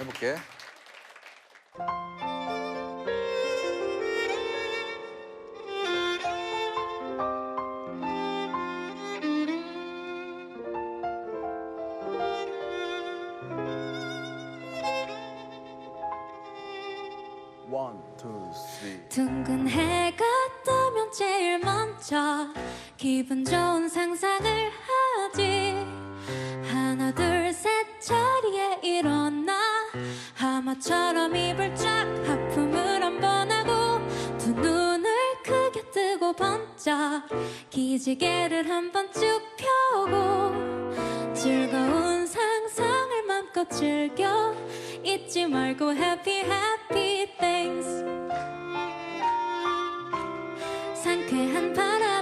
해볼게. 둥근 해가 뜨면 제일 먼저 기분 좋은 상상을 하지 기지개를 한번 쭉 펴고 즐거운 상상을 맘껏 즐겨. 잊지 말고 happy happy things. 상쾌한 바람.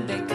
big, big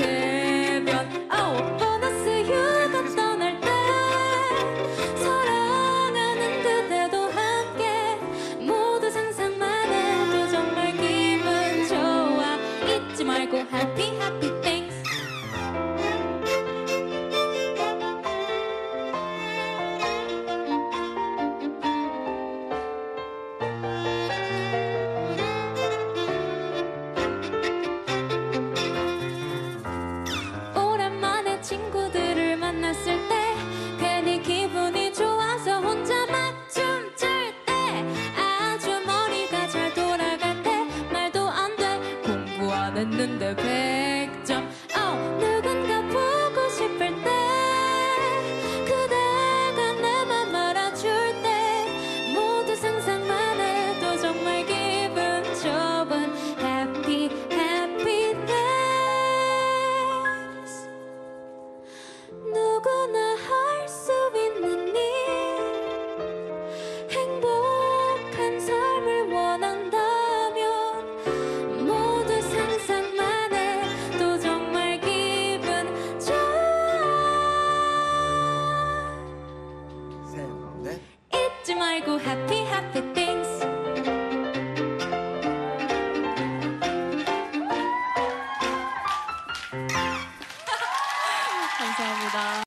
말고 happy